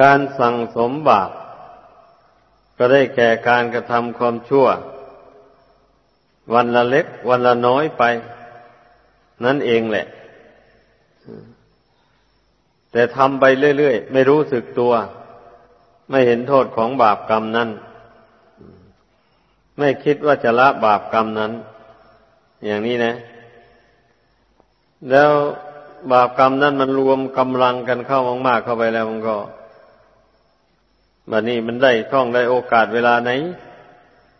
การสั่งสมบาปก็ได้แก่การกระทำความชั่ว วันละเล็กวันละน้อยไป นั่นเองแหละ แต่ทำไปเรื่อยๆ ไม่รู้สึกตัว ไม่เห็นโทษของบาปกรรมนั้น ไม่คิดว่าจะละบาปกรรมนั้น อย่างนี้นะ แล้วบาปกรรมนั้นมันรวมกำลังกันเข้ามากๆเข้าไปแล้วมันก็ บัดนี้มันได้ช่องได้โอกาสเวลาไหน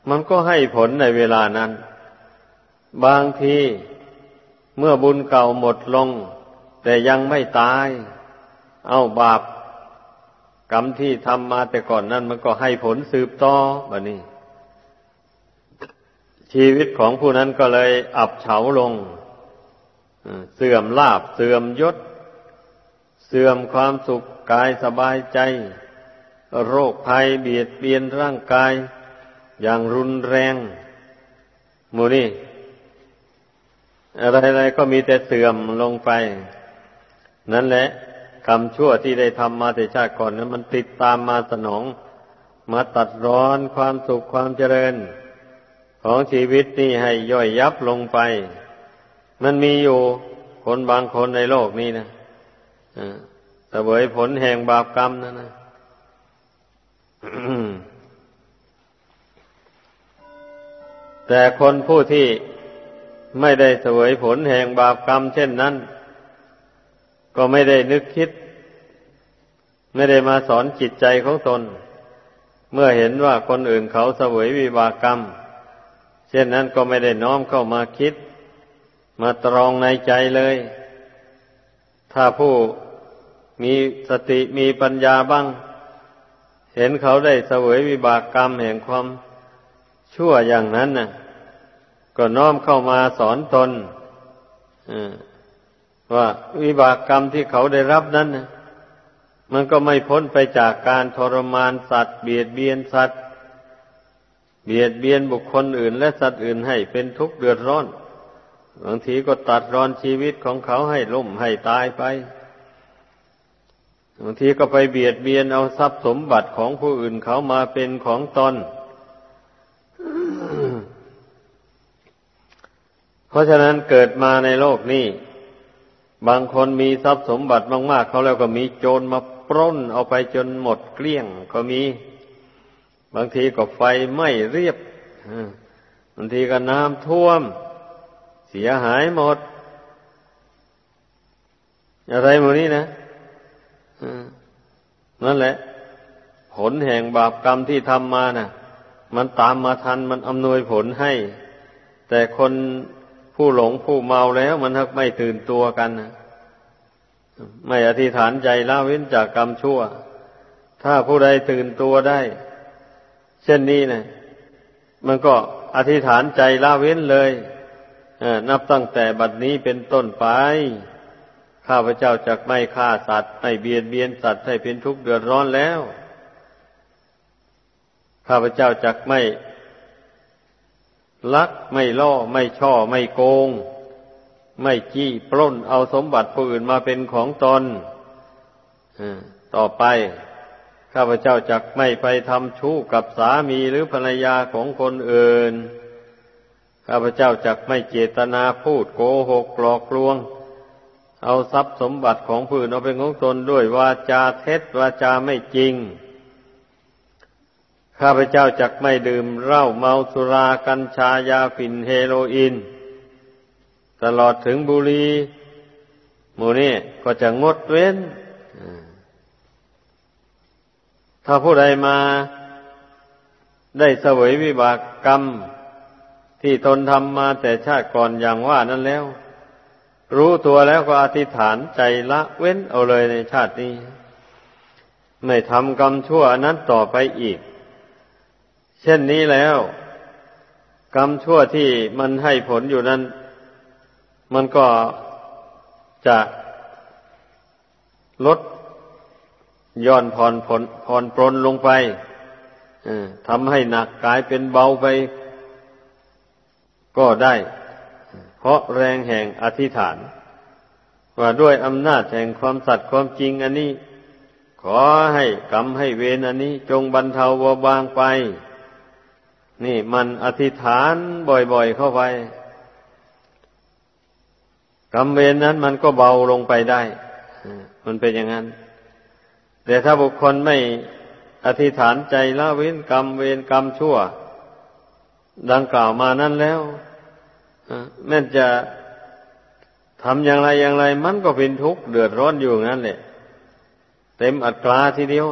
มันก็ให้ผลในเวลานั้น บางทีเมื่อบุญเก่าหมดลง แต่ยังไม่ตาย เอาบาปกรรมที่ทำมาแต่ก่อนนั้นมันก็ให้ผลสืบต่อบัดนี้ ชีวิตของผู้นั้นก็เลยอับเฉาลง เสื่อมลาบเสื่อมยศ เสื่อมความสุขกายสบายใจ โรคภัยเบียดเบียนร่างกาย อย่างรุนแรงมูนี่ อะไรๆก็มีแต่เสื่อมลงไป นั่นแหละกรรมชั่วที่ได้ทำมาแต่ชาติก่อนนั้นมันติดตามมาสนอง มาตัดร้อนความสุขความเจริญ ของชีวิตนี่ให้ย่อยยับลงไป มันมีอยู่คนบางคนในโลกนี้นะเสวยผลแห่งบาปกรรมนั่นนะ แต่คนผู้ที่ไม่ได้เสวยผลแห่งบาปกรรม เช่นนั้น ก็ไม่ได้นึกคิด ไม่ได้มาสอนจิตใจของตน เมื่อเห็นว่าคนอื่นเขาเสวยวิบากกรรม เช่นนั้นก็ไม่ได้น้อมเข้ามาคิด มาตรองในใจเลย ถ้าผู้มีสติมีปัญญาบ้าง เห็นเขาได้เสวยวิบากกรรมแห่งความชั่วอย่างนั้นน่ะ ก็น้อมเข้ามาสอนตนว่าวิบากกรรมที่เขาได้รับนั้นนะมันก็ไม่พ้นไปจากการทรมานสัตว์ เบียดเบียนสัตว์ เบียดเบียนบุคคลอื่น และสัตว์อื่นให้เป็นทุกข์เดือดร้อน บางทีก็ตัดรอนชีวิตของเขาให้ล่มให้ตายไป บางทีก็ไปเบียดเบียนเอาทรัพย์สมบัติของผู้อื่นเขามาเป็นของตน เพราะฉะนั้นเกิดมาในโลกนี้ บางคนมีทรัพย์สมบัติมากๆเขาแล้วก็มีโจรมาปล้นเอาไปจนหมดเกลี้ยงก็มี บางทีก็ไฟไหม้เรียบบางทีก็น้ำท่วม เสียหายหมด อะไรหมดนี้นะ นั่นแหละ ผลแห่งบาปกรรมที่ทำมานะ่ะ มันตามมาทันมันอำนวยผลให้ แต่คนผู้หลงผู้เมาแล้วมันทักไม่ตื่นตัวกันนะไม่อธิษฐานใจละเว้นจากกรรมชั่ว ถ้าผู้ใดตื่นตัวได้ เช่นนี้นะมันก็อธิษฐานใจละเว้นเลยนับตั้งแต่บัดนี้เป็นต้นไป ข้าพเจ้าจะไม่ฆ่าสัตว์ไม่เบียดเบียนสัตว์ให้เป็นทุกข์เดือดร้อนแล้ว ข้าพเจ้าจะไม่ลักไม่ล่อไม่ช่อไม่โกง ไม่จี้ปล้นเอาสมบัติผู้อื่นมาเป็นของตนต่อไป ข้าพเจ้าจะไม่ไปทำชู้กับสามีหรือภรรยาของคนอื่น ข้าพเจ้าจะไม่เจตนาพูดโกหกหลอกลวง เอาทรัพย์สมบัติของผู้อื่นเอาเป็นของตนด้วยวาจาเท็จวาจาไม่จริง ข้าพเจ้าจักไม่ดื่มเหล้าเมาสุรากัญชายาฝิ่นเฮโรอีนตลอดถึงบุรีหมูนี่ก็จะงดเว้น ถ้าผู้ใดมาได้เสวยวิบากกรรม ที่ตนทำมาแต่ชาติก่อนอย่างว่านั้นแล้ว รู้ตัวแล้วก็อธิษฐานใจละเว้นเอาเลยในชาตินี้ ไม่ทำกรรมชั่วนั้นต่อไปอีก เช่นนี้แล้ว กรรมชั่วที่มันให้ผลอยู่นั้น มันก็จะลดย่อนผ่อนผลผ่อนปลนลงไปทำให้หนักกลายเป็นเบาไป ก็ได้ เพราะแรงแห่งอธิษฐาน ว่าด้วยอำนาจแห่งความสัตย์ความจริงอันนี้ ขอให้กรรมให้เวรอันนี้ จงบรรเทาเบาบางไป นี่มันอธิษฐานบ่อยๆเข้าไปกรรมเวรนั้นมันก็เบาลงไปได้ มันเป็นอย่างนั้น แต่ถ้าบุคคลไม่อธิษฐานใจละเว้นกรรมเวรกรรมชั่ว ดังกล่าวมานั้นแล้ว แม้จะทำอย่างไรอย่างไร มันก็เป็นทุกข์เดือดร้อนอยู่งั้นแหละเต็มอัตราทีเดียว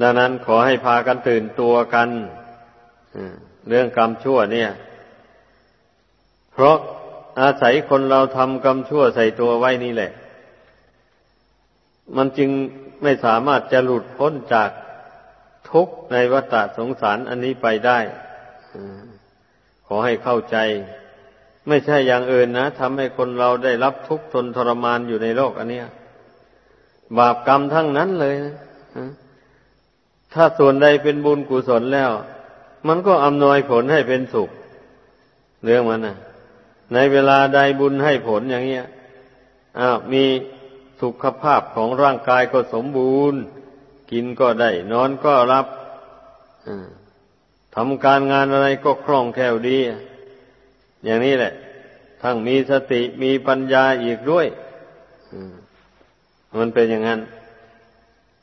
ดังนั้นขอให้พากันตื่นตัวกันเรื่องกรรมชั่วเนี่ย เพราะอาศัยคนเราทำกรรมชั่วใส่ตัวไว้นี่แหละ มันจึงไม่สามารถจะหลุดพ้นจากทุกข์ในวัฏสงสารอันนี้ไปได้ ขอให้เข้าใจ ไม่ใช่อย่างอื่นนะทำให้คนเราได้รับทุกข์ทนทรมานอยู่ในโลกอันเนี้ย บาปกรรมทั้งนั้นเลยนะถ้าส่วนใดเป็นบุญกุศลแล้ว มันก็อำนวยผลให้เป็นสุข เรื่องมันนะในเวลาใดบุญให้ผลอย่างเงี้ยอ้าวมีสุขภาพของร่างกายก็สมบูรณ์ กินก็ได้ นอนก็รับ ทำการงานอะไรก็คล่องแคล่วดี อย่างนี้แหละ ทั้งมีสติมีปัญญาอีกด้วยมันเป็นอย่างนั้น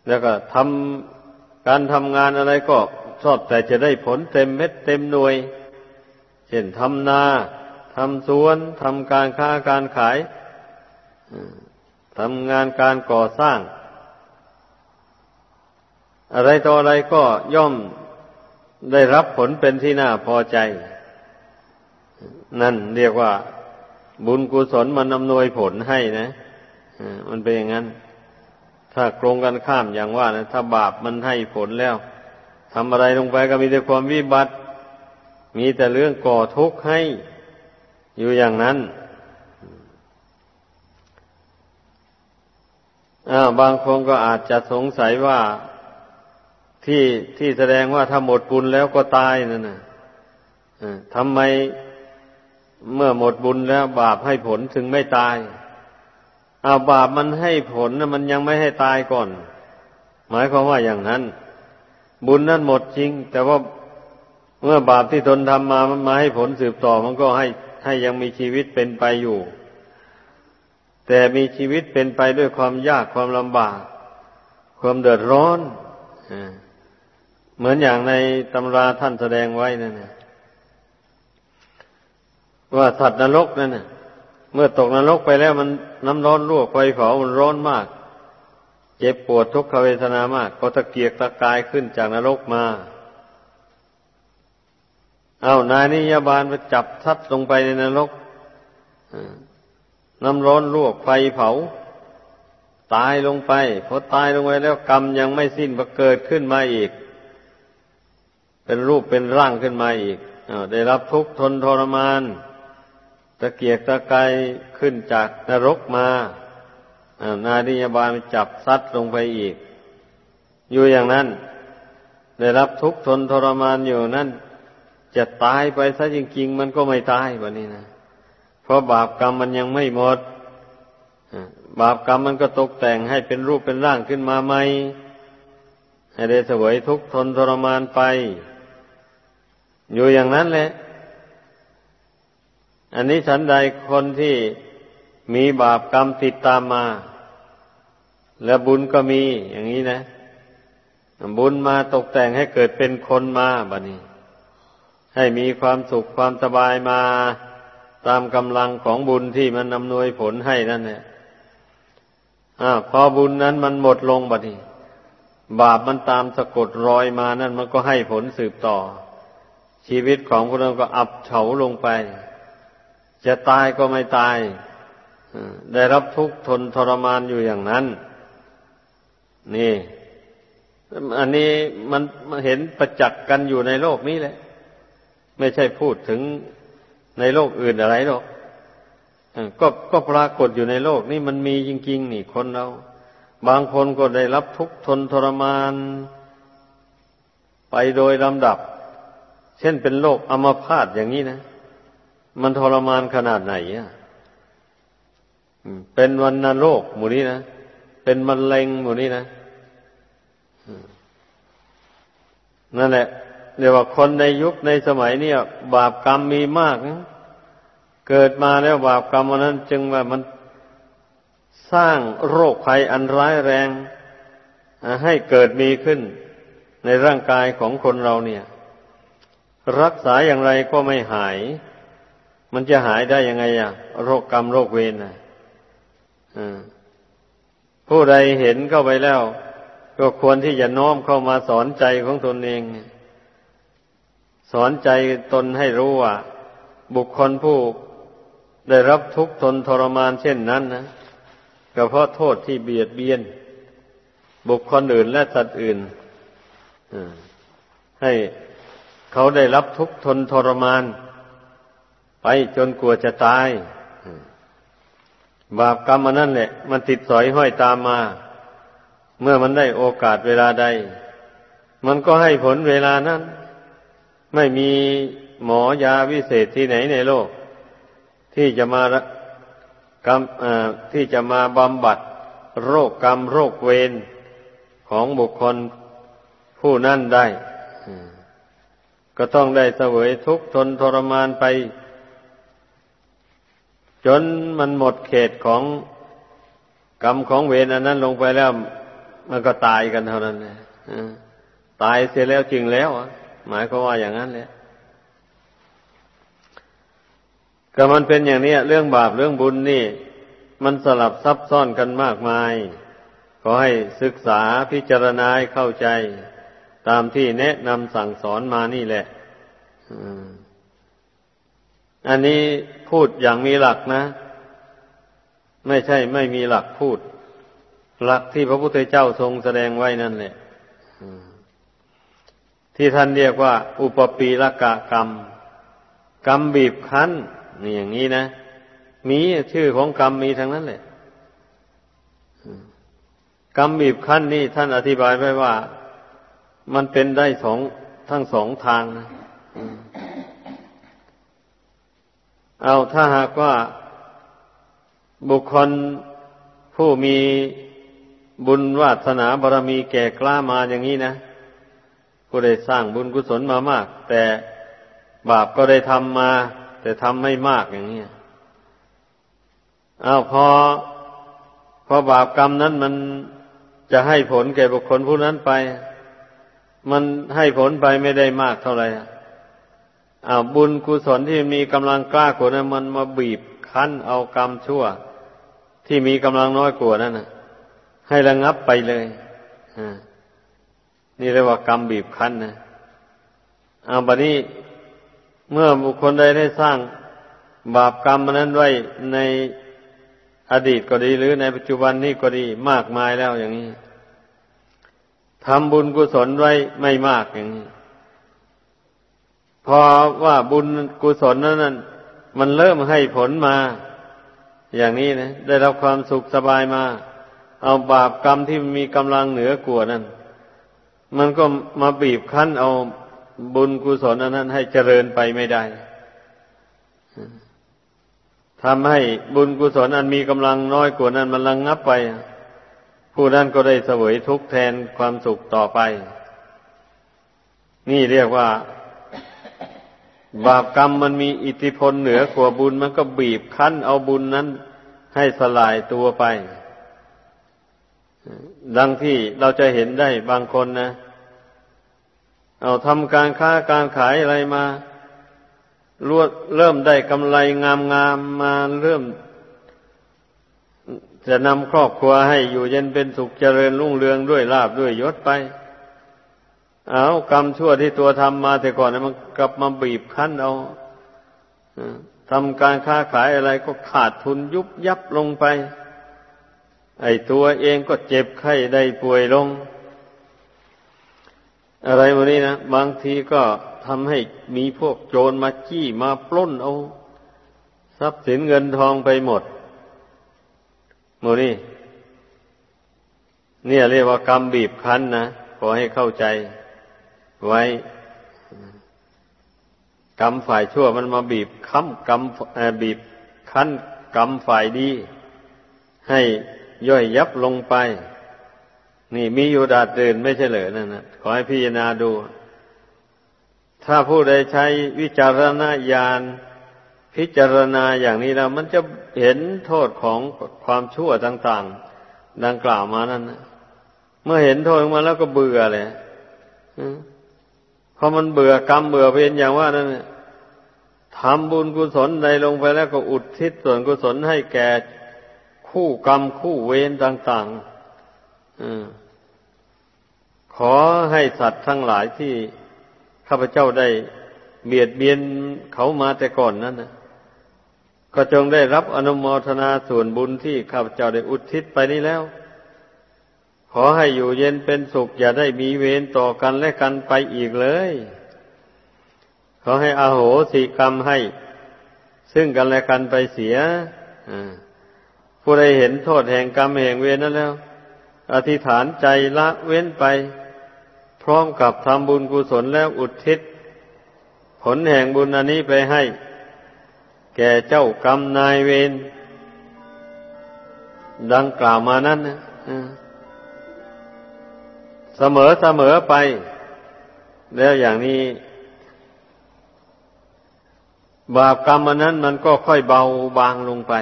แล้วก็ทำการทำงานอะไรก็ชอบแต่จะได้ผลเต็มเม็ดเต็มหน่วย เช่นทำนาทำสวนทำการค้าการขายทำงานการก่อสร้าง อะไรต่ออะไรก็ย่อม ได้รับผลเป็นที่น่าพอใจ นั่นเรียกว่า บุญกุศลมันอำนวยผลให้นะมันเป็นอย่างนั้น ถ้าโกรงกันข้ามอย่างว่านะถ้าบาปมันให้ผลแล้วทำอะไรลงไปก็มีแต่ความวิบัติ มีแต่เรื่องก่อทุกข์ให้อยู่อย่างนั้นบางคนก็อาจจะสงสัยว่า ที่ที่แสดงว่าถ้าหมดบุญแล้วก็ตายนั่นนะทำไมเมื่อหมดบุญแล้ว บาปให้ผลถึงไม่ตายอาบาปมันให้ผลนะมันยังไม่ให้ตายก่อน หมายความว่าอย่างนั้น บุญนั้นหมดจริง แต่ว่าเมื่อบาปที่ตนทำมามันมาให้ผลสืบต่อ มันก็ให้ให้ยังมีชีวิตเป็นไปอยู่ แต่มีชีวิตเป็นไปด้วยความยากความลำบาก ความเดือดร้อนอ เหมือนอย่างในตำราท่านแสดงไว้นั่นนะว่าสัตว์นรกนั่นนะเมื่อตกนรกไปแล้วมันน้ำร้อนลวกไฟเผามันร้อนมาก เจ็บปวดทุกขเวทนามาก ก็ตะเกียกตะกายขึ้นจากนรกมาเอานายนิยาบาลไปจับทัดลงไปในนรกน้ำร้อนลวกไฟเผา ตายลงไปพอตายลงไปแล้วกรรมยังไม่สิ้นก็เกิดขึ้นมาอีก เป็นรูปเป็นร่างขึ้นมาอีกอได้รับทุกข์ทนทรมาน ตะเกียกตะกายขึ้นจากนรกมานาดิยบาลจับซัดลงไปอีก อยู่อย่างนั้น ได้รับทุกข์ทนทรมานอยู่นั้นจะตายไปซะจริง ๆ มันก็ไม่ตายแบบนี้นะ เพราะบาปกรรมมันยังไม่หมดบาปกรรมมันก็ตกแต่งให้เป็นรูปเป็นร่างขึ้นมาใหม่ให้ได้เสวยทุกข์ทนทรมานไป อยู่อย่างนั้นแหละ อันนี้ฉันใดคนที่มีบาปกรรมติดตามมา และบุญก็มีอย่างนี้นะ บุญมาตกแต่งให้เกิดเป็นคนมาบะนี้ ให้มีความสุขความสบายมาตามกำลังของบุญที่มันอำนวยผลให้นั่นแหละอ่าพอบุญนั้นมันหมดลงบะนี้ บาปมันตามสะกดรอยมานั่นมันก็ให้ผลสืบต่อ ชีวิตของพวกเราก็อับเฉาลงไป จะตายก็ไม่ตายได้รับทุกข์ทนทรมานอยู่อย่างนั้น นี่ อันนี้มันเห็นประจักษ์กันอยู่ในโลกนี้แหละ ไม่ใช่พูดถึงในโลกอื่นอะไรหรอกก็ก็ปรากฏอยู่ในโลกนี้มันมีจริงๆนี่คนเรา บางคนก็ได้รับทุกข์ทนทรมาน ไปโดยลำดับ เช่นเป็นโรคอัมพาตอย่างนี้นะ มันทรมานขนาดไหนอะเป็นวันนโรคหมู่นี้นะ เป็นมะเร็งหมู่นี้นะนั่นแหละเรียกว่าคนในยุคในสมัยเนี้บาปกรรมมีมากนะเกิดมาแล้วบาปกรรมวันนั้น จึงว่ามันสร้างโรคภัยอันร้ายแรงให้เกิดมีขึ้นในร่างกายของคนเราเนี่ย รักษาอย่างไรก็ไม่หาย มันจะหายได้ยังไงอะโรคกรรมโรคเวรนะผู้ใดเห็นเข้าไปแล้ว ก็ควรที่จะน้อมเข้ามาสอนใจของตนเอง สอนใจตนให้รู้ว่า บุคคลผู้ได้รับทุกข์ทนทรมานเช่นนั้นนะก็เพราะโทษที่เบียดเบียน บุคคลอื่นและสัตว์อื่นให้ เขาได้รับทุกข์ทนทรมาน ไปจนกลัวจะตาย บาปกรรมมันนั่นแหละ มันติดสอยห้อยตามมา เมื่อมันได้โอกาสเวลาใด มันก็ให้ผลเวลานั้น ไม่มีหมอยาวิเศษที่ไหนในโลก ที่จะมากรรมที่จะมาบำบัด โรคกรรมโรคเวรของบุคคลผู้นั้นได้ ก็ต้องได้เสวยทุกข์ทนทรมานไป จนมันหมดเขตของกรรมของเวรอันนั้นลงไปแล้ว มันก็ตายกันเท่านั้นเลยตายเสียแล้วจริงแล้วหมายก็ว่าอย่างนั้นแหละก็มันเป็นอย่างนี้เรื่องบาปเรื่องบุญนี่ มันสลับซับซ้อนกันมากมาย ขอให้ศึกษาพิจารณาเข้าใจ ตามที่แนะนำสั่งสอนมานี่แหละอันนี้พูดอย่างมีหลักนะ ไม่ใช่ไม่มีหลักพูด หลักที่พระพุทธเจ้าทรงแสดงไว้นั่นแหละที่ท่านเรียกว่า อุปปีละกะกรรม กรรมบีบคั้นนี่อย่างนี้นะ มีชื่อของกรรมมีทั้งนั้นแหละกรรมบีบคั้นนี่ท่านอธิบายไว้ว่า มันเป็นได้สองทั้งสองทางนะเอาถ้าหากว่าบุคคลผู้มีบุญวาสนาบารมีแก่กล้ามาอย่างนี้นะผู้ได้สร้างบุญกุศลมามาก แต่บาปก็ได้ทำมา แต่ทำไม่มากอย่างนี้อ้าวพอพอบาปกรรมนั้นมันจะให้ผลแก่บุคคลผู้นั้นไป มันให้ผลไปไม่ได้มากเท่าไหร่อ้าวบุญกุศลที่มีกำลังกล้ากว่านั้นมันมาบีบคั้นเอากรรมชั่ว ที่มีกำลังน้อยกว่านั้นนะให้ระงับไปเลยนี่เรียกว่ากรรมบีบคั้นนะเอาบัดนี้เมื่อบุคคลใดได้สร้างบาปกรรมนั้นไว้ในอดีตก็ดีหรือในปัจจุบันนี้ก็ดีมากมายแล้วอย่างนี้ ทำบุญกุศลไว้ไม่มากอย่างนี้พอว่าบุญกุศลนั้นมันเริ่มให้ผลมา อย่างนี้นะ ได้รับความสุขสบายมา เอาบาปกรรมที่มีกำลังเหนือกว่านั้น มันก็มาบีบคั้นเอาบุญกุศลอันนั้น ให้เจริญไปไม่ได้ทำให้บุญกุศลอันมีกำลังน้อยกว่านั้น มันระงงับไป ผู้นั้นก็ได้เสวยทุกข์แทนความสุขต่อไป นี่เรียกว่า บาปกรรมมันมีอิทธิพลเหนือกว่าบุญมันก็บีบคั้นเอาบุญนั้นให้สลายตัวไป ดังที่เราจะเห็นได้บางคนนะ เอาทำการค้าการขายอะไรมารวดเริ่มได้กำไรงามงามมาเริ่ม จะนำครอบครัวให้อยู่เย็นเป็นสุขเจริญรุ่งเรืองด้วยลาบด้วยยศไป เอากรรมชั่วที่ตัวทำมาแต่ก่อนมันกลับมาบีบคั้นเอาทำการค้าขายอะไรก็ขาดทุนยุบยับลงไป ไอ้ตัวเองก็เจ็บไข้ได้ป่วยลง อะไรพวันนี้นะบางทีก็ทำให้มีพวกโจรมาจี้มาปล้นเอา ทรัพย์สินเงินทองไปหมด มนี่เนี่ยเรียกว่ากรรมบีบคั้นนะขอให้เข้าใจไว้ กรรมฝ่ายชั่วมันมาบีบคั้นกรรมบีบคั้นกรรมฝ่ายดี ให้ย่อยยับลงไป นี่มีอยู่ดาดดื่นไม่ใช่เหรอนั่นนะขอให้พิจารณาดู ถ้าผู้ใดใช้วิจารณญาณ พิจารณาอย่างนี้แล้วมันจะเห็นโทษของความชั่วต่าง ๆ ดังกล่าวมานั่นนะเมื่อเห็นโทษมาแล้วก็เบื่อเลยพอมันเบื่อกรรมเบื่อเวรอย่างว่านั่นทำบุญกุศลใดลงไปแล้วก็อุทิศส่วนกุศลให้แก่คู่กรรมคู่เวรต่างๆขอให้สัตว์ทั้งหลายที่ข้าพเจ้าได้เบียดเบียนเขามาแต่ก่อนนั้นนะ ก็จงได้รับอนุโมทนาส่วนบุญที่ข้าพเจ้าได้อุทิศไปนี้แล้ว ขอให้อยู่เย็นเป็นสุข อย่าได้มีเวรต่อกันและกันไปอีกเลย ขอให้อโหสิกรรมให้ ซึ่งกันและกันไปเสียผู้ใดเห็นโทษแห่งกรรมแห่งเวรนั้นแล้ว อธิษฐานใจละเว้นไป พร้อมกับทำบุญกุศลแล้วอุทิศ ผลแห่งบุญอันนี้ไปให้ แก่เจ้ากรรมนายเวรดังกล่าวมานั้นนะเสมอเสมอไป แล้วอย่างนี้ บาปกรรมอันนั้น มันก็ค่อยเบาบางลงไป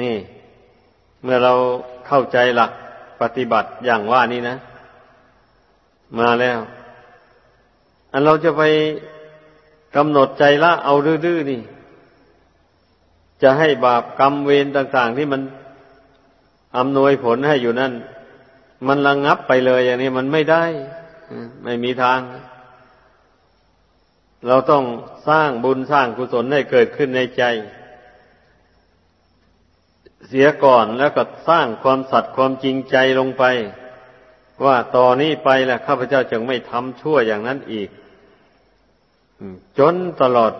นี่ เมื่อเราเข้าใจหลักปฏิบัติอย่างว่านี้นะ มาแล้ว อันเราจะไปกำหนดใจละเอาดื้อๆนี่ จะให้บาปกรรมเวรต่าง ๆ ที่มันอำนวยผลให้อยู่นั่น มันระงงับไปเลย อย่างนี้มันไม่ได้ไม่มีทาง เราต้องสร้างบุญสร้างกุศลให้เกิดขึ้นในใจ เสียก่อนแล้วก็สร้างความสัตย์ความจริงใจลงไป ว่าต่อนนี้ไปแหละข้าพเจ้าจึงไม่ทำชั่วอย่างนั้นอีกจนตลอด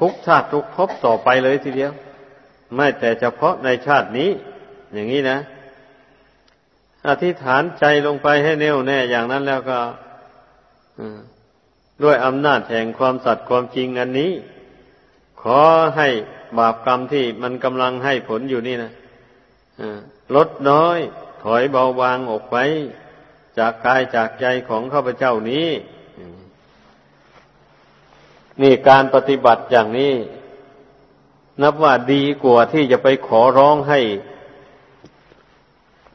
ทุกชาติทุกภพต่อไปเลยทีเดียว ไม่แต่เฉพาะในชาตินี้ อย่างนี้นะ อธิษฐานใจลงไปให้แน่วแน่อย่างนั้นแล้วก็ด้วยอำนาจแห่งความสัตย์ความจริงอันนี้ ขอให้บาปกรรมที่มันกำลังให้ผลอยู่นี่นะลดน้อย ถอยเบาบางออกไป จากกายจากใจของข้าพเจ้านี้ นี่การปฏิบัติอย่างนี้ นับว่าดีกว่าที่จะไปขอร้องให้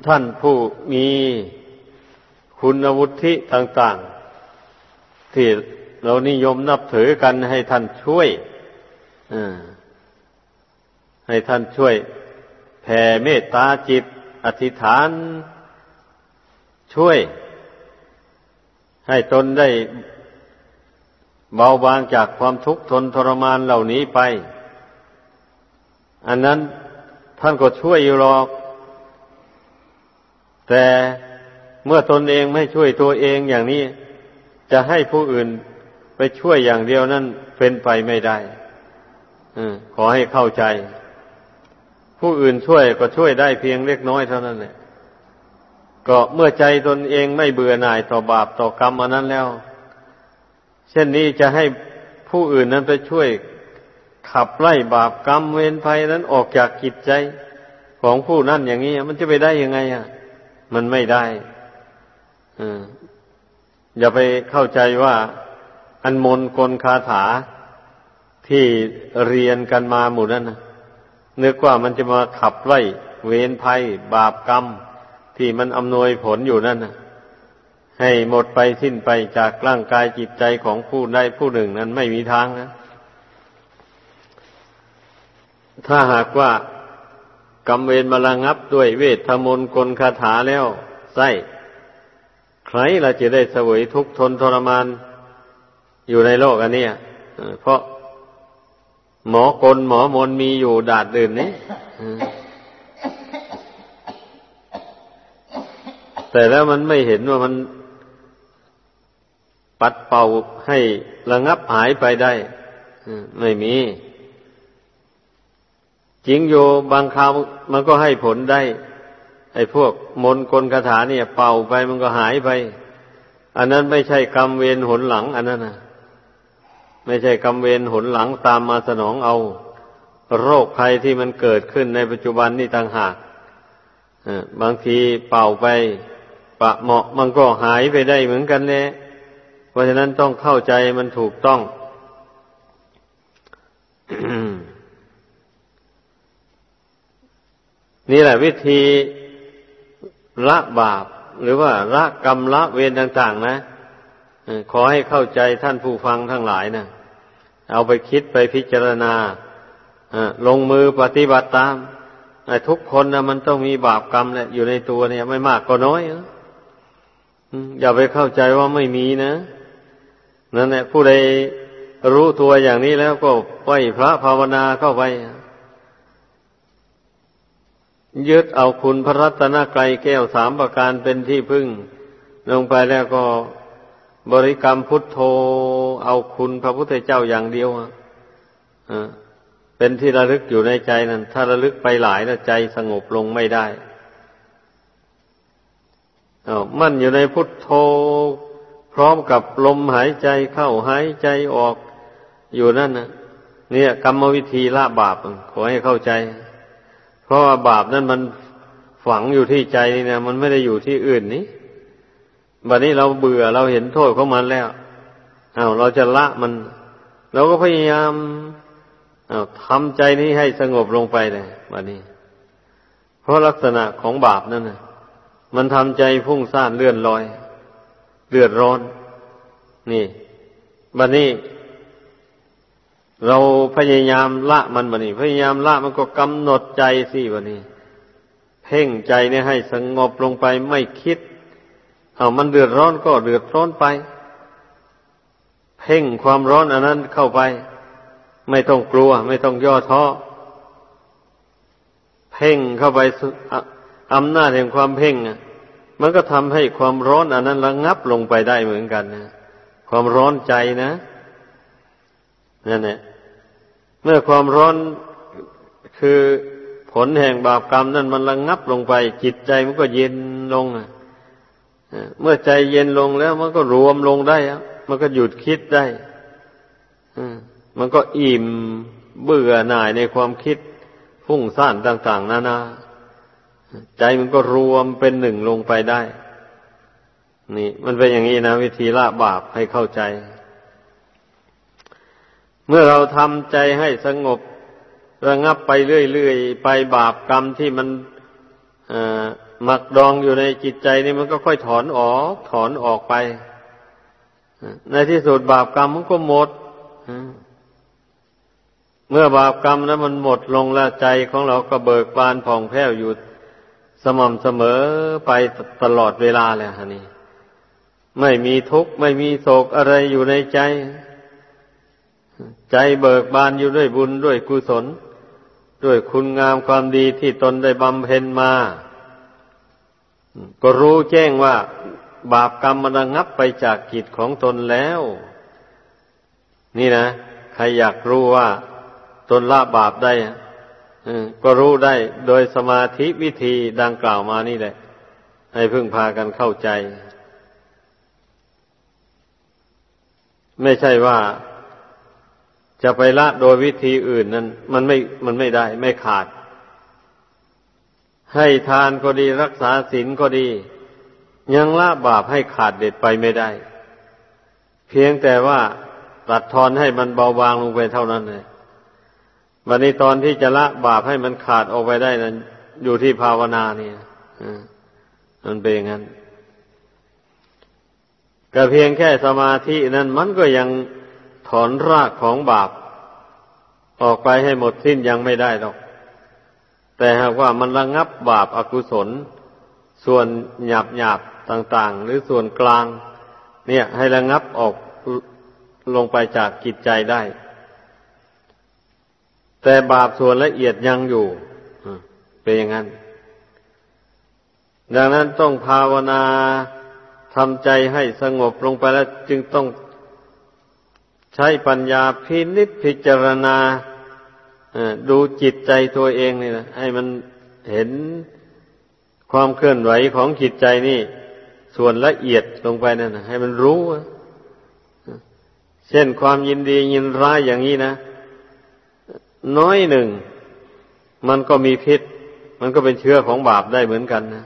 ท่านผู้มีคุณวุฒิต่างๆ ที่เรานิยมนับถือกันให้ท่านช่วยให้ท่านช่วย แผ่เมตตาจิต อธิษฐาน ช่วย ให้ตนได้ เบาบางจากความทุกข์ทนทรมานเหล่านี้ไป อันนั้นท่านก็ช่วยอยู่หรอก แต่เมื่อตนเองไม่ช่วยตัวเองอย่างนี้ จะให้ผู้อื่นไปช่วยอย่างเดียวนั้นเป็นไปไม่ได้อขอให้เข้าใจ ผู้อื่นช่วยก็ช่วยได้เพียงเล็กน้อยเท่านั้นแหละก็เมื่อใจตนเองไม่เบื่อหน่ายต่อบาปต่อกรรมอันนั้นแล้ว เช่นนี้จะให้ผู้อื่นนั้นไปช่วยขับไล่บาปกรรมเวรภัยนั้นออกจากจิตใจของผู้นั้นอย่างนี้มันจะไปได้ยังไงอะ มันไม่ได้อย่าไปเข้าใจว่า อันมนกลคาถาที่เรียนกันมาหมู่นั้นนะนึกว่ามันจะมาขับไล่เวรภัย บาปกรรม ที่มันอำนวยผลอยู่นั่นนะ ให้หมดไปสิ้นไปจากร่างกายจิตใจของผู้ใดผู้หนึ่งนั้นไม่มีทางนะ ถ้าหากว่ากรรมเวรมาระงับด้วยเวทมนต์กลคาถาแล้วไส้ใครเราจะได้เสวยทุกทนทรมานอยู่ในโลกอันนี้เพราะหมอกลหมอมนมีอยู่ดาดดื่นนี้แต่แล้วมันไม่เห็นว่ามัน ปัดเป่าให้ระงับหายไปได้ไม่มีจริงโยบางคราวมันก็ให้ผลได้ ไอ้พวกมนกลคาถาเนี่ย เป่าไปมันก็หายไป อันนั้นไม่ใช่กรรมเวรหนหลัง อันนั้นนะไม่ใช่กรรมเวรหนหลังตามมาสนองเอา โรคภัยที่มันเกิดขึ้นในปัจจุบันนี่ต่างหากบางทีเป่าไป ปะเหมาะมันก็หายไปได้เหมือนกันแหละ เพราะฉะนั้นต้องเข้าใจมันถูกต้อง นี่แหละวิธีละบาป หรือว่าละกรรมละเวรต่าง ๆ นะขอให้เข้าใจท่านผู้ฟังทั้งหลายนะเอาไปคิดไปพิจารณาลงมือปฏิบัติตามทุกคนนะมันต้องมีบาปกรรมแหละอยู่ในตัวเนี่ย ไม่มากก็น้อยอย่าไปเข้าใจว่าไม่มีนะ นั่นแหละผู้ใดรู้ตัวอย่างนี้แล้วก็ไหวพระภาวนาเข้าไป ยึดเอาคุณพระรัตนกรัยแก้วสามประการเป็นที่พึ่ง ลงไปแล้วก็บริกรรมพุทโธ เอาคุณพระพุทธเจ้าอย่างเดียวอะเป็นที่ระลึกอยู่ในใจนั่น ถ้าระลึกไปหลายแล้วใจสงบลงไม่ได้อามั่นอยู่ในพุทโธ พร้อมกับลมหายใจเข้าหายใจออกอยู่นั่นนะเนี่ยกรรมวิธีละบาปขอให้เข้าใจ เพราะว่าบาปนั้นมันฝังอยู่ที่ใจนี่นะมันไม่ได้อยู่ที่อื่นนี้บัดนี้เราเบื่อเราเห็นโทษของมันแล้วเอาเราจะละมันเราก็พยายามเอาทำใจนี้ให้สงบลงไปเลยบัดนี้ เพราะลักษณะของบาปนั่นนะมันทำใจพุ่งซ่านเลื่อนลอย เลือดร้อน นี่บัดนี้ เราพยายามละมันบัดนี้ พยายามละมันก็กำหนดใจสิบัดนี้ เพ่งใจเนี่ยให้สงบลงไปไม่คิด เอามันเดือดร้อนก็เดือดร้อนไป เพ่งความร้อนอันนั้นเข้าไป ไม่ต้องกลัว ไม่ต้องย่อท้อเพ่งเข้าไปอำนาจแห่งความเพ่งอะ มันก็ทำให้ความร้อนอันนั้นระงับลงไปได้เหมือนกันนะความร้อนใจนะนั่นแหละเมื่อความร้อนคือผลแห่งบาปกรรมนั้นมันระงับลงไป จิตใจมันก็เย็นลงอะเมื่อใจเย็นลงแล้ว มันก็รวมลงได้มันก็หยุดคิดได้มันก็อิ่มเบื่อหน่ายในความคิดฟุ้งซ่านต่าง ๆ นานา ใจมันก็รวมเป็นหนึ่งลงไปได้ นี่ มันเป็นอย่างนี้นะ วิธีละบาปให้เข้าใจ เมื่อเราทำใจให้สงบระงับไปเรื่อยๆไปบาปกรรมที่มันหมักดองอยู่ในจิตใจนี่มันก็ค่อยถอนออก ถอนออกไป ในที่สุดบาปกรรมมันก็หมดเมื่อบาปกรรมนั้นมันหมดลงแล้วใจของเราก็เบิกบานผ่องแผ้วอยู่ สม่ำเสมอไปตลอดเวลาเลยฮะนี่ไม่มีทุกข์ไม่มีโศกอะไรอยู่ในใจ ใจเบิกบานอยู่ด้วยบุญด้วยกุศล ด้วยคุณงามความดีที่ตนได้บำเพ็ญมา ก็รู้แจ้งว่า บาปกรรมมันระงับไปจากกิจของตนแล้ว นี่นะ ใครอยากรู้ว่า ตนละบาปได้ ก็รู้ได้โดยสมาธิวิธีดังกล่าวมานี่แหละ ให้พึ่งพากันเข้าใจ ไม่ใช่ว่าจะไปละโดยวิธีอื่นนั้นมันไม่มันไม่ได้ไม่ขาด ให้ทานก็ดีรักษาศีลก็ดี ยังละบาปให้ขาดเด็ดไปไม่ได้ เพียงแต่ว่าตัดทอนให้มันเบาบางลงไปเท่านั้นเลย วันนี้ตอนที่จะละบาปให้มันขาดออกไปได้นั้นอยู่ที่ภาวนาเนี่ยมันเป็นอย่างนั้นก็เพียงแค่สมาธินั้นมันก็ยังถอนรากของบาป ออกไปให้หมดสิ้นยังไม่ได้หรอก แต่หากว่ามันระงับบาปอากุศล ส่วนหยาบหยาบต่าง ๆ หรือส่วนกลาง เนี่ยให้ระงับออกลงไปจากกิจใจได้ แต่บาปส่วนละเอียดยังอยู่เป็นอย่างนั้น ดังนั้นต้องภาวนาทำใจให้สงบลงไปแล้วจึงต้องใช้ปัญญาพินิจพิจารณาดูจิตใจตัวเองนี่นะให้มันเห็นความเคลื่อนไหวของจิตใจนี่ ส่วนละเอียดลงไปนั่นนะให้มันรู้ เช่นความยินดียินร้ายอย่างนี้นะ น้อยหนึ่ง มันก็มีพิษ มันก็เป็นเชื้อของบาปได้เหมือนกันนะ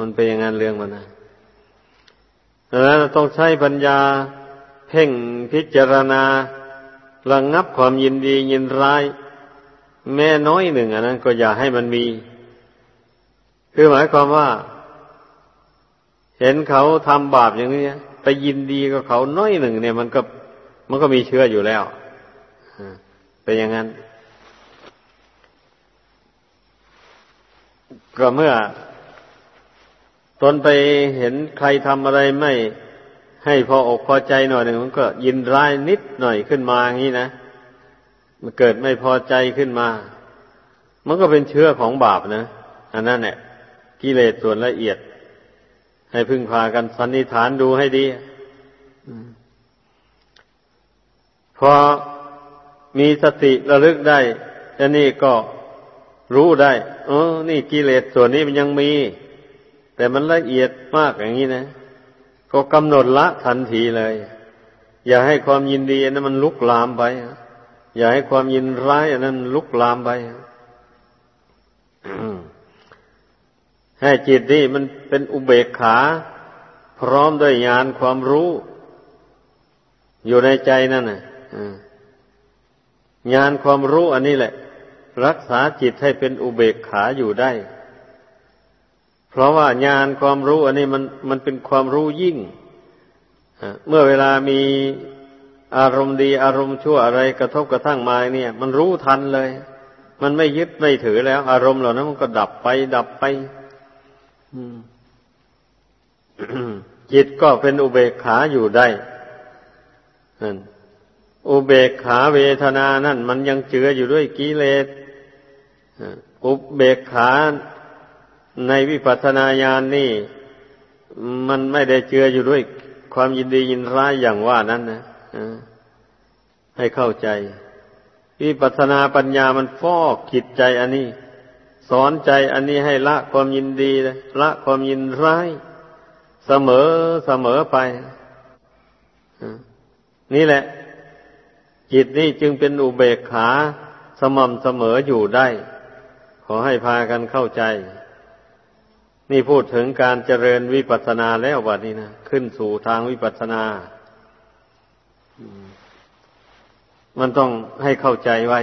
มันเป็นอย่างนั้นเรื่องมันนะดังนั้นต้องใช้ปัญญาเพ่งพิจารณาระงงับความยินดียินร้าย แม่น้อยหนึ่งอันนั้นก็อย่าให้มันมี คือหมายความว่า เห็นเขาทำบาปอย่างนี้ไปยินดีกับเขาน้อยหนึ่งเนี่ย มันก็มันก็มีเชื้ออยู่แล้วเป็นอย่างนั้น ก็เมื่อ ตนไปเห็นใครทำอะไรไม่ ให้พออกพอใจหน่อยหนึ่งมันก็ยินร้ายนิดหน่อยขึ้นมาอย่างนี้นะมันเกิดไม่พอใจขึ้นมา มันก็เป็นเชื้อของบาปนะอันนั้นแหละกิเลสส่วนละเอียด ให้พึ่งพากันสันนิฐานดูให้ดีพอมีสติระลึกได้อันนี้ก็ รู้ได้เออนี่กิเลสส่วนนี้มันยังมี แต่มันละเอียดมากอย่างนี้นะ ก็กำหนดละทันทีเลย อย่าให้ความยินดีนั้นมันลุกลามไป อย่าให้ความยินร้ายอันนั้นลุกลามไปให้จิตนี่มันเป็นอุเบกขา พร้อมด้วยญาณความรู้ อยู่ในใจนั่นนะญาณความรู้อันนี้แหละ รักษาจิตให้เป็นอุเบกขาอยู่ได้ เพราะว่าญาณความรู้อันนี้มันมันเป็นความรู้ยิ่งเมื่อเวลามีอารมณ์ดีอารมณ์ชั่วอะไรกระทบกระทั่งมาเนี่ย มันรู้ทันเลย มันไม่ยึดไม่ถือแล้ว อารมณ์เหล่านั้นมันก็ดับไป ดับไปจิตก็เป็นอุเบกขาอยู่ได้อุเบกขาเวทนานั่น มันยังเจืออยู่ด้วยกิเลส อุเบกขาในวิปัสสนาญาณนนี่ มันไม่ได้เจืออยู่ด้วยความยินดียินร้ายอย่างว่านั้นนะให้เข้าใจ วิปัสสนาปัญญามันฟอกจิตใจอันนี้ สอนใจอันนี้ให้ละความยินดีละความยินร้าย เสมอเสมอไปนี่แหละ จิตนี่จึงเป็นอุเบกขา สม่ำเสมออยู่ได้ อให้พากันเข้าใจ นี่พูดถึงการเจริญวิปัสสนาแล้ววันนี้นะขึ้นสู่ทางวิปัสสนามันต้องให้เข้าใจไว้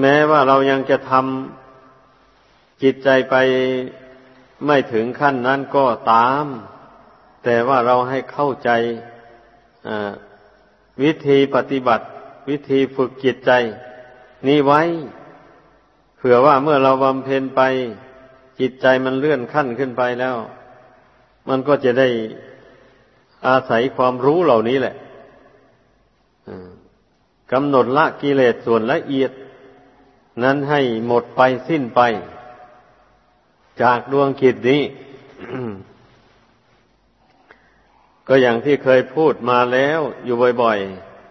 แม้ว่าเรายังจะทำจิตใจไปไม่ถึงขั้นนั้นก็ตาม แต่ว่าเราให้เข้าใจวิธีปฏิบัติ วิธีฝึกจิตใจ นี่ไว้ ผื่อว่าเมื่อเราบำเพ็ญไป จิตใจมันเลื่อนขั้นขึ้นไปแล้ว มันก็จะได้อาศัยความรู้เหล่านี้แหละกำหนดละกิเลสส่วนละเอียด นั้นให้หมดไปสิ้นไป จากดวงกิจนี้ ก็อย่างที่เคยพูดมาแล้วอยู่บ่อย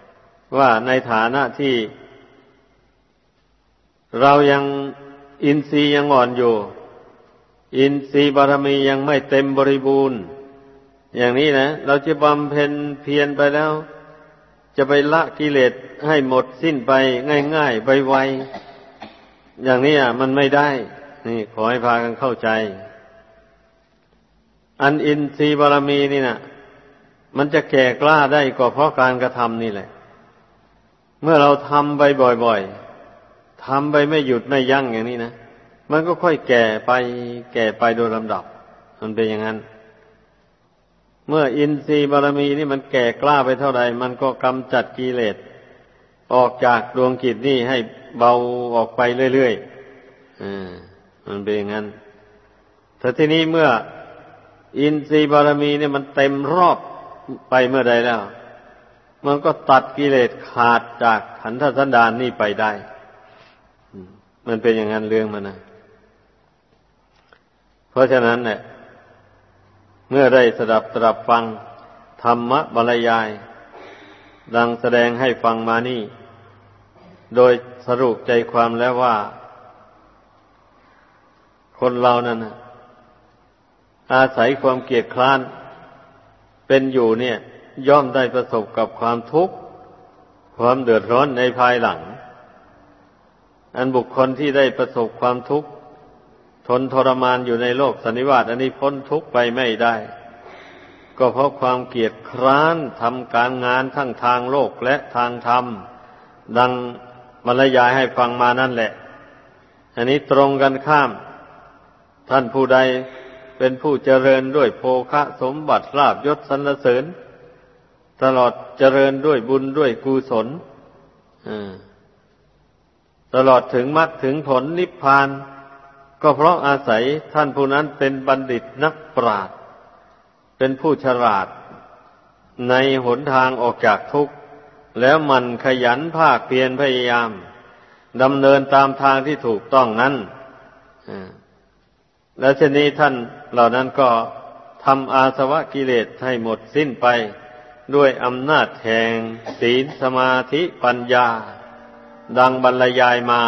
ๆ ว่าในฐานะที่ เรายังอินทรีย์ยังอ่อนอยู่ อินทรีย์บารมียังไม่เต็มบริบูรณ์ อย่างนี้นะ เราจะบำเพ็ญเพียรไปแล้ว จะไปละกิเลสให้หมดสิ้นไปง่ายๆไปไวอย่างนี้อะมันไม่ได้ นี่ขอให้พากันเข้าใจ อันอินทรีย์บารมีนี่นะมันจะแก่กล้าได้ก็เพราะการกระทำนี่แหละ เมื่อเราทำไปบ่อยๆ ทำไปไม่หยุดไม่ยั้งอย่างนี้นะมันก็ค่อยแก่ไป แก่ไปโดยลำดับ มันเป็นอย่างนั้น เมื่ออินทรีย์บารมีนี่มันแก่กล้าไปเท่าใดมันก็กำจัดกิเลสออกจากดวงกิจนี่ให้เบาออกไปเรื่อยๆอ่ามันเป็นอย่างนั้นแต่ทีนี้เมื่ออินทรีย์บารมีเนี่ยมันเต็มรอบไปเมื่อใดแล้ว มันก็ตัดกิเลสขาดจากขันธสันดานนี่ไปได้ มันเป็นอย่างนั้นเรื่องมันนะเพราะฉะนั้นเนี่ยเมื่อได้สดับตรับฟังธรรมะบรรยาย ดังแสดงให้ฟังมานี่ โดยสรุปใจความแล้วว่า คนเรานั้นอาศัยความเกียดคร้าน เป็นอยู่เนี่ย ย่อมได้ประสบกับความทุกข์ ความเดือดร้อนในภายหลัง อันบุคคลที่ได้ประสบความทุกข์ ทนทรมานอยู่ในโลกสันนิวาตอันนี้พ้นทุกข์ไปไม่ได้ ก็เพราะความเกียจคร้านทำการงานทั้งทางโลกและทางธรรม ดังบรรยายให้ฟังมานั่นแหละ อันนี้ตรงกันข้าม ท่านผู้ใดเป็นผู้เจริญด้วยโภคะสมบัติลาบยศสรรเสริญ ตลอดเจริญด้วยบุญด้วยกุศล ตลอดถึงมรรคถึงผลนิพพาน ก็เพราะอาศัยท่านผู้นั้นเป็นบัณฑิตนักปราชญ์เป็นผู้ฉลาด ในหนทางออกจากทุกข์ แล้วมันขยันภาคเพียรพยายามดำเนินตามทางที่ถูกต้องนั้นและเช่นนี้ท่านเหล่านั้นก็ทำอาสวะกิเลสให้หมดสิ้นไป ด้วยอำนาจแห่งศีลสมาธิปัญญา ดังบรรยายมา